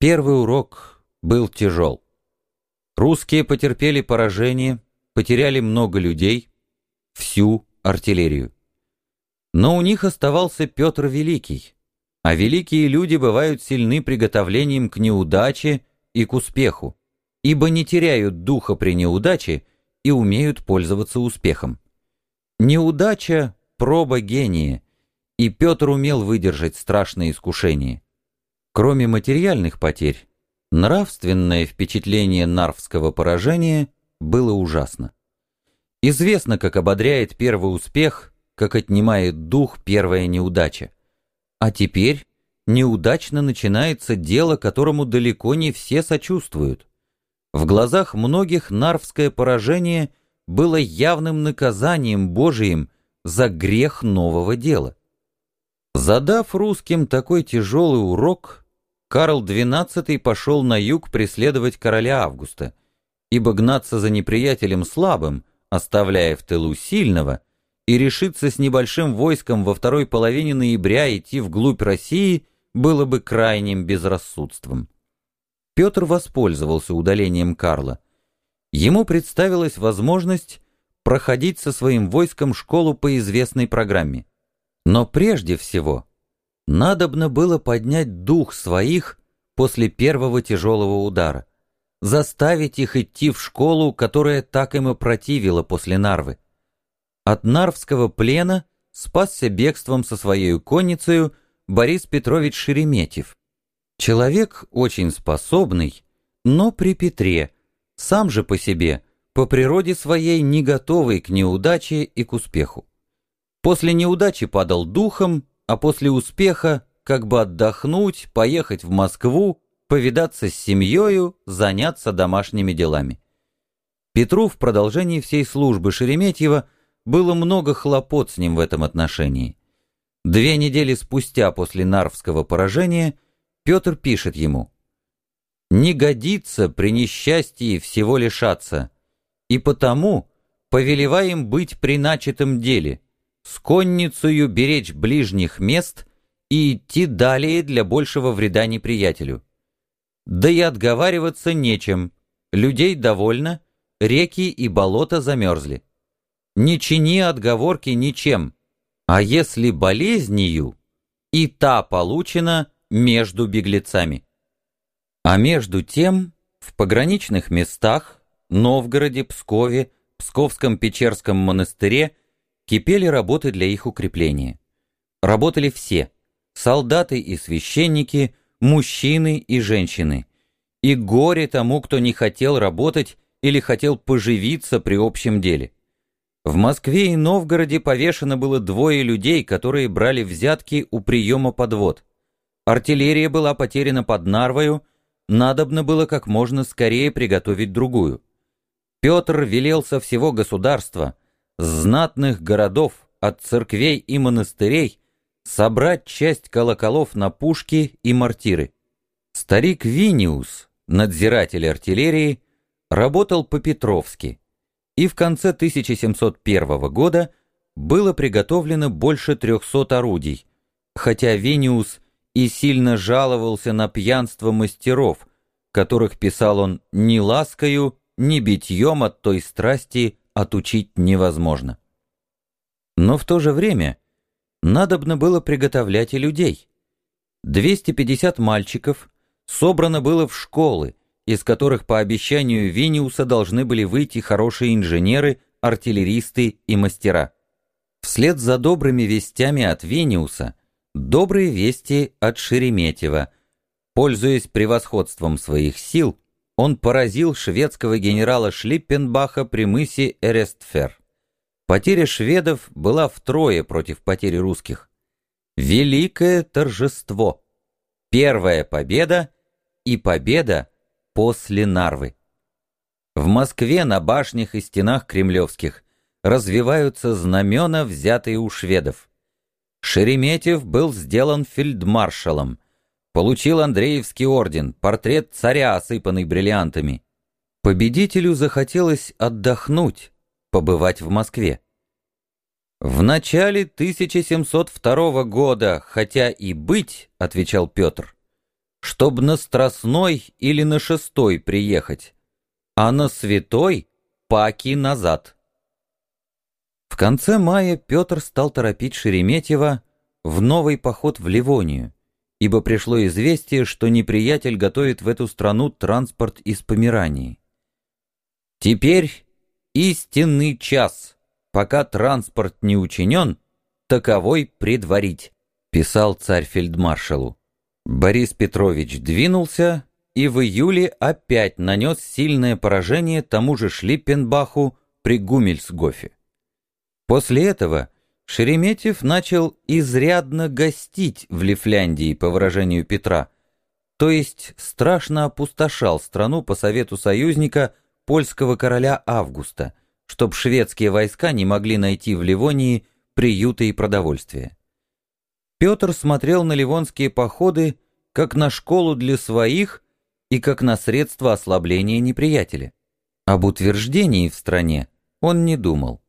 Первый урок был тяжел. Русские потерпели поражение, потеряли много людей, всю артиллерию. Но у них оставался Петр Великий, а великие люди бывают сильны приготовлением к неудаче и к успеху, ибо не теряют духа при неудаче и умеют пользоваться успехом. Неудача — проба гения, и Петр умел выдержать страшное искушение. Кроме материальных потерь, нравственное впечатление нарвского поражения было ужасно. Известно, как ободряет первый успех, как отнимает дух первая неудача. А теперь неудачно начинается дело, которому далеко не все сочувствуют. В глазах многих нарвское поражение было явным наказанием Божиим за грех нового дела. Задав русским такой тяжелый урок, Карл XII пошел на юг преследовать короля Августа, ибо гнаться за неприятелем слабым, оставляя в тылу сильного, и решиться с небольшим войском во второй половине ноября идти вглубь России было бы крайним безрассудством. Петр воспользовался удалением Карла. Ему представилась возможность проходить со своим войском школу по известной программе. Но прежде всего надобно было поднять дух своих после первого тяжелого удара, заставить их идти в школу, которая так им и противила после Нарвы. От Нарвского плена спасся бегством со своей конницей Борис Петрович Шереметьев. Человек очень способный, но при Петре, сам же по себе, по природе своей не готовый к неудаче и к успеху. После неудачи падал духом, а после успеха как бы отдохнуть, поехать в Москву, повидаться с семьей, заняться домашними делами. Петру в продолжении всей службы Шереметьева – было много хлопот с ним в этом отношении. Две недели спустя после Нарвского поражения Петр пишет ему «Не годится при несчастье всего лишаться, и потому повелеваем быть при начатом деле, с конницею беречь ближних мест и идти далее для большего вреда неприятелю. Да и отговариваться нечем, людей довольно, реки и болота замерзли не чини отговорки ничем, а если болезнью, и та получена между беглецами. А между тем, в пограничных местах, Новгороде, Пскове, Псковском Печерском монастыре кипели работы для их укрепления. Работали все – солдаты и священники, мужчины и женщины. И горе тому, кто не хотел работать или хотел поживиться при общем деле. В Москве и Новгороде повешено было двое людей, которые брали взятки у приема подвод. Артиллерия была потеряна под Нарвою, надобно было как можно скорее приготовить другую. Петр велел со всего государства, знатных городов, от церквей и монастырей, собрать часть колоколов на пушки и мортиры. Старик Виниус, надзиратель артиллерии, работал по-петровски и в конце 1701 года было приготовлено больше 300 орудий, хотя Вениус и сильно жаловался на пьянство мастеров, которых писал он ни ласкою, ни битьем от той страсти отучить невозможно. Но в то же время надобно было приготовлять и людей. 250 мальчиков собрано было в школы, из которых по обещанию Виниуса должны были выйти хорошие инженеры, артиллеристы и мастера. Вслед за добрыми вестями от Виниуса добрые вести от Шереметьева. Пользуясь превосходством своих сил, он поразил шведского генерала Шлиппенбаха при мысе Эрестфер. Потеря шведов была втрое против потери русских. Великое торжество. Первая победа и победа после Нарвы. В Москве на башнях и стенах кремлевских развиваются знамена, взятые у шведов. Шереметьев был сделан фельдмаршалом, получил Андреевский орден, портрет царя, осыпанный бриллиантами. Победителю захотелось отдохнуть, побывать в Москве. «В начале 1702 года, хотя и быть, — отвечал Петр, чтоб на Страстной или на Шестой приехать, а на Святой паки назад. В конце мая Петр стал торопить Шереметьева в новый поход в Ливонию, ибо пришло известие, что неприятель готовит в эту страну транспорт из Померании. Теперь истинный час, пока транспорт не учинен, таковой предварить, писал царь фельдмаршалу. Борис Петрович двинулся и в июле опять нанес сильное поражение тому же Шлиппенбаху при Гумельсгофе. После этого Шереметьев начал изрядно гостить в Лифляндии, по выражению Петра, то есть страшно опустошал страну по совету союзника польского короля Августа, чтоб шведские войска не могли найти в Ливонии приюта и продовольствия. Петр смотрел на ливонские походы как на школу для своих и как на средство ослабления неприятеля. Об утверждении в стране он не думал.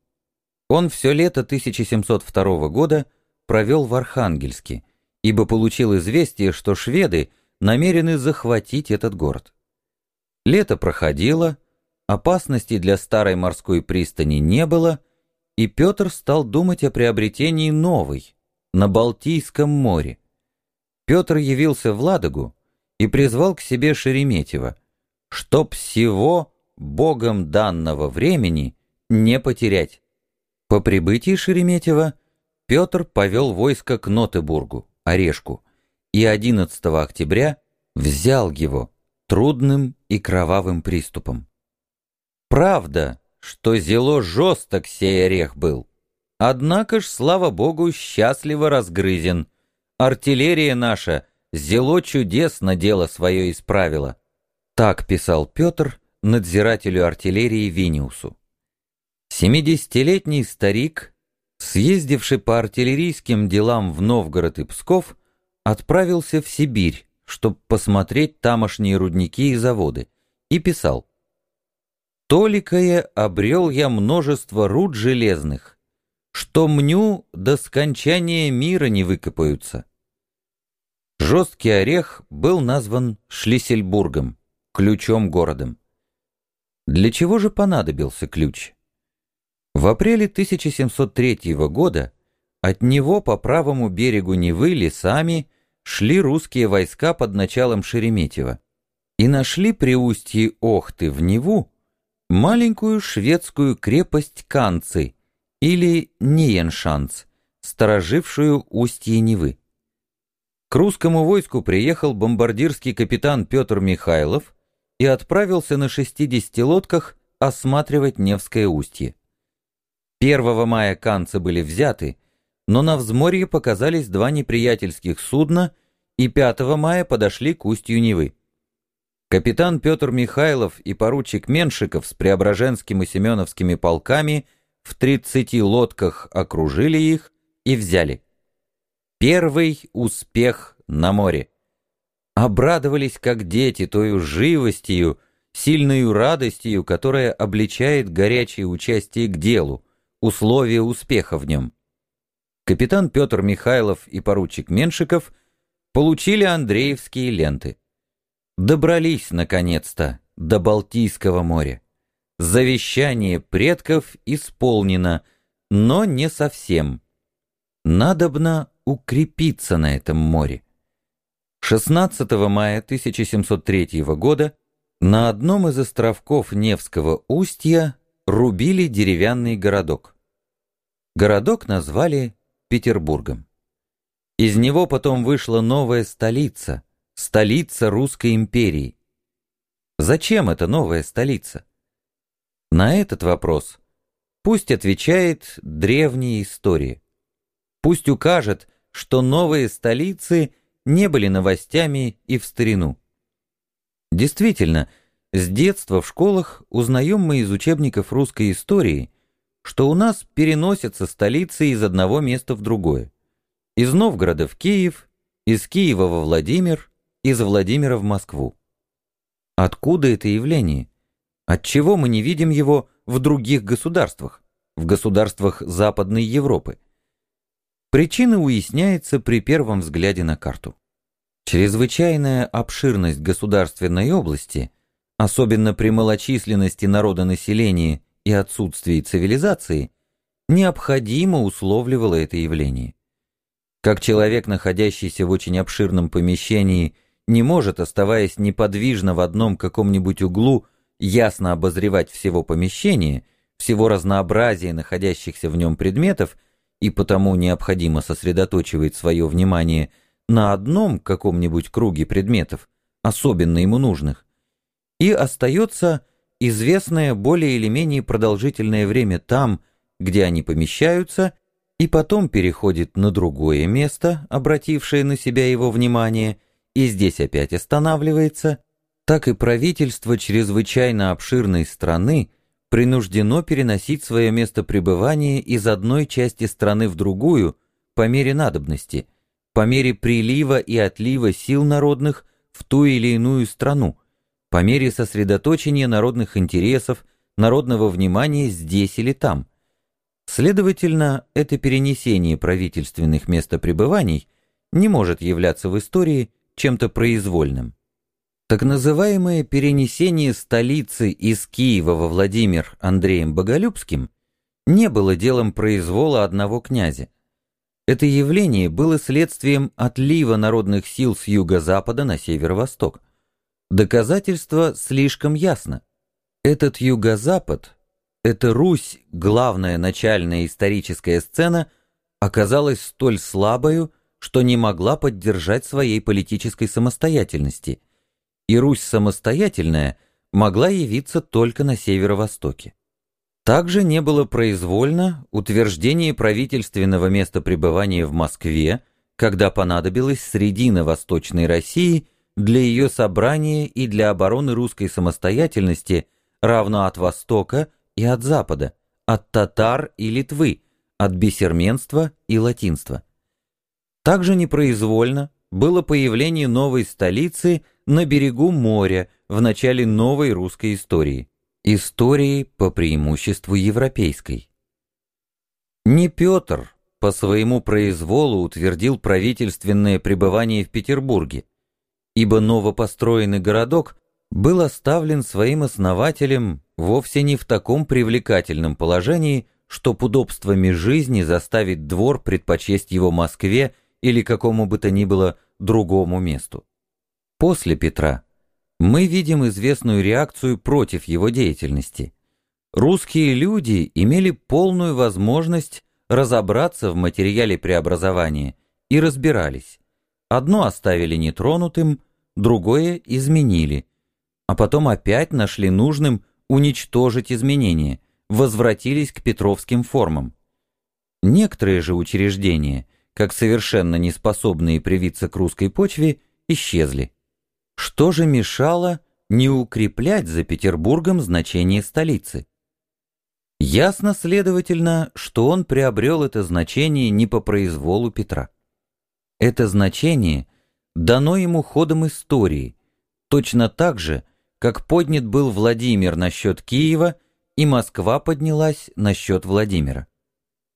Он все лето 1702 года провел в Архангельске, ибо получил известие, что шведы намерены захватить этот город. Лето проходило, опасностей для старой морской пристани не было, и Петр стал думать о приобретении новой, на Балтийском море. Петр явился в Ладогу и призвал к себе Шереметьева, чтоб всего Богом данного времени не потерять. По прибытии Шереметьева Петр повел войско к Нотебургу, Орешку, и 11 октября взял его трудным и кровавым приступом. Правда, что зело жесток сей орех был, однако ж, слава богу, счастливо разгрызен. Артиллерия наша зело чудесно дело свое исправила. Так писал Петр надзирателю артиллерии Виниусу. Семидесятилетний старик, съездивший по артиллерийским делам в Новгород и Псков, отправился в Сибирь, чтобы посмотреть тамошние рудники и заводы, и писал «Толикое обрел я множество руд железных, что мню до скончания мира не выкопаются». Жесткий орех был назван Шлиссельбургом, ключом городом. Для чего же понадобился ключ? В апреле 1703 года от него по правому берегу Невы лесами шли русские войска под началом Шереметьева и нашли при устье Охты в Неву маленькую шведскую крепость Канцы или Ниеншанц, сторожившую устье Невы. К русскому войску приехал бомбардирский капитан Петр Михайлов и отправился на 60 лодках осматривать Невское устье. 1 мая канцы были взяты, но на взморье показались два неприятельских судна и 5 мая подошли к устью Невы. Капитан Петр Михайлов и поручик Меншиков с Преображенским и Семеновскими полками в 30 лодках окружили их и взяли. Первый успех на море. Обрадовались, как дети, тою живостью, сильною радостью, которая обличает горячее участие к делу, условия успеха в нем. Капитан Петр Михайлов и поручик Меншиков получили Андреевские ленты. Добрались, наконец-то, до Балтийского моря. Завещание предков исполнено, но не совсем. Надобно укрепиться на этом море. 16 мая 1703 года на одном из островков Невского устья рубили деревянный городок. Городок назвали Петербургом. Из него потом вышла новая столица, столица Русской империи. Зачем эта новая столица? На этот вопрос пусть отвечает древняя история. Пусть укажет, что новые столицы не были новостями и в старину. Действительно, с детства в школах узнаем мы из учебников русской истории, что у нас переносятся столицы из одного места в другое. Из Новгорода в Киев, из Киева во Владимир, из Владимира в Москву. Откуда это явление? Отчего мы не видим его в других государствах, в государствах Западной Европы? Причина уясняется при первом взгляде на карту. Чрезвычайная обширность государственной области, особенно при малочисленности народонаселения и отсутствии цивилизации, необходимо условливала это явление. Как человек, находящийся в очень обширном помещении, не может, оставаясь неподвижно в одном каком-нибудь углу, ясно обозревать всего помещения, всего разнообразия находящихся в нем предметов, и потому необходимо сосредоточивать свое внимание на одном каком-нибудь круге предметов, особенно ему нужных, и остается известное более или менее продолжительное время там, где они помещаются, и потом переходит на другое место, обратившее на себя его внимание, и здесь опять останавливается, так и правительство чрезвычайно обширной страны принуждено переносить свое место пребывания из одной части страны в другую по мере надобности, по мере прилива и отлива сил народных в ту или иную страну, по мере сосредоточения народных интересов, народного внимания здесь или там – Следовательно, это перенесение правительственных местопребываний не может являться в истории чем-то произвольным. Так называемое перенесение столицы из Киева во Владимир Андреем Боголюбским не было делом произвола одного князя. Это явление было следствием отлива народных сил с юго-запада на северо-восток. Доказательство слишком ясно. Этот юго-запад эта Русь, главная начальная историческая сцена, оказалась столь слабою, что не могла поддержать своей политической самостоятельности, и Русь самостоятельная могла явиться только на северо-востоке. Также не было произвольно утверждение правительственного места пребывания в Москве, когда понадобилось средина Восточной России для ее собрания и для обороны русской самостоятельности, равно от Востока и от Запада, от татар и Литвы, от бесерменства и латинства. Также непроизвольно было появление новой столицы на берегу моря в начале новой русской истории, истории по преимуществу европейской. Не Петр по своему произволу утвердил правительственное пребывание в Петербурге, ибо новопостроенный городок был оставлен своим основателем вовсе не в таком привлекательном положении, чтоб удобствами жизни заставить двор предпочесть его Москве или какому бы то ни было другому месту. После Петра мы видим известную реакцию против его деятельности. Русские люди имели полную возможность разобраться в материале преобразования и разбирались. Одно оставили нетронутым, другое изменили, а потом опять нашли нужным уничтожить изменения, возвратились к петровским формам. Некоторые же учреждения, как совершенно неспособные привиться к русской почве, исчезли. Что же мешало не укреплять за Петербургом значение столицы? Ясно, следовательно, что он приобрел это значение не по произволу Петра. Это значение дано ему ходом истории, точно так же, как поднят был Владимир насчет Киева, и Москва поднялась насчет Владимира.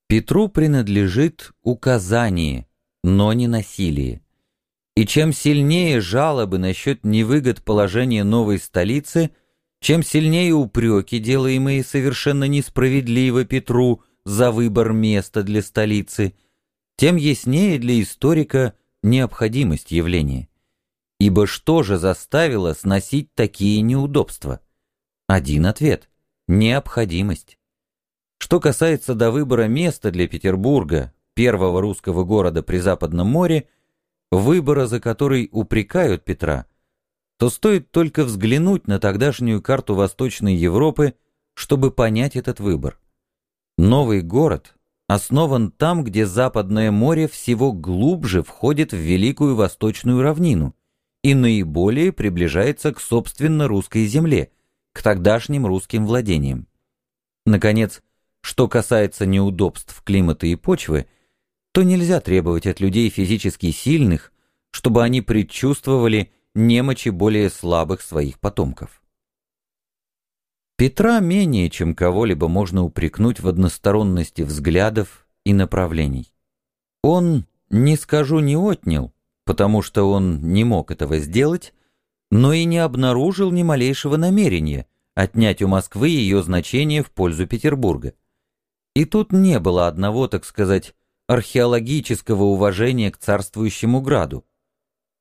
Петру принадлежит указание, но не насилие. И чем сильнее жалобы насчет невыгод положения новой столицы, чем сильнее упреки, делаемые совершенно несправедливо Петру за выбор места для столицы, тем яснее для историка необходимость явления. Ибо что же заставило сносить такие неудобства? Один ответ – необходимость. Что касается до выбора места для Петербурга, первого русского города при Западном море, выбора, за который упрекают Петра, то стоит только взглянуть на тогдашнюю карту Восточной Европы, чтобы понять этот выбор. Новый город основан там, где Западное море всего глубже входит в Великую Восточную равнину, и наиболее приближается к собственно русской земле, к тогдашним русским владениям. Наконец, что касается неудобств климата и почвы, то нельзя требовать от людей физически сильных, чтобы они предчувствовали немочи более слабых своих потомков. Петра менее чем кого-либо можно упрекнуть в односторонности взглядов и направлений. Он, не скажу, не отнял, потому что он не мог этого сделать, но и не обнаружил ни малейшего намерения отнять у Москвы ее значение в пользу Петербурга. И тут не было одного, так сказать, археологического уважения к царствующему граду.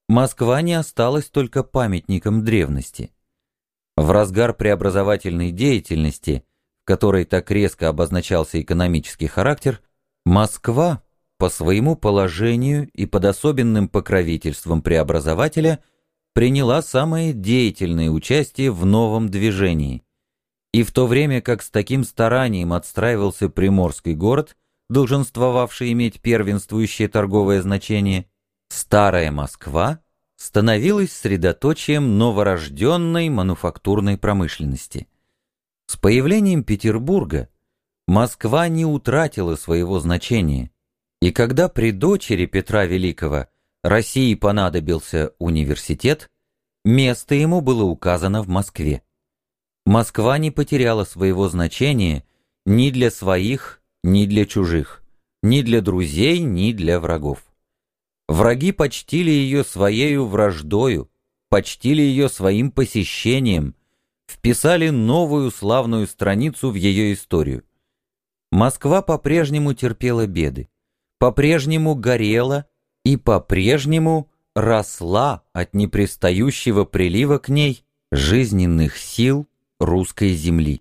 Москва не осталась только памятником древности. В разгар преобразовательной деятельности, в которой так резко обозначался экономический характер, Москва по своему положению и под особенным покровительством преобразователя приняла самое деятельное участие в новом движении. И в то время как с таким старанием отстраивался Приморский город, долженствовавший иметь первенствующее торговое значение, Старая Москва становилась средоточием новорожденной мануфактурной промышленности. С появлением Петербурга Москва не утратила своего значения, и когда при дочери Петра Великого России понадобился университет, место ему было указано в Москве. Москва не потеряла своего значения ни для своих, ни для чужих, ни для друзей, ни для врагов. Враги почтили ее своею враждою, почтили ее своим посещением, вписали новую славную страницу в ее историю. Москва по-прежнему терпела беды по-прежнему горела и по-прежнему росла от непрестающего прилива к ней жизненных сил русской земли.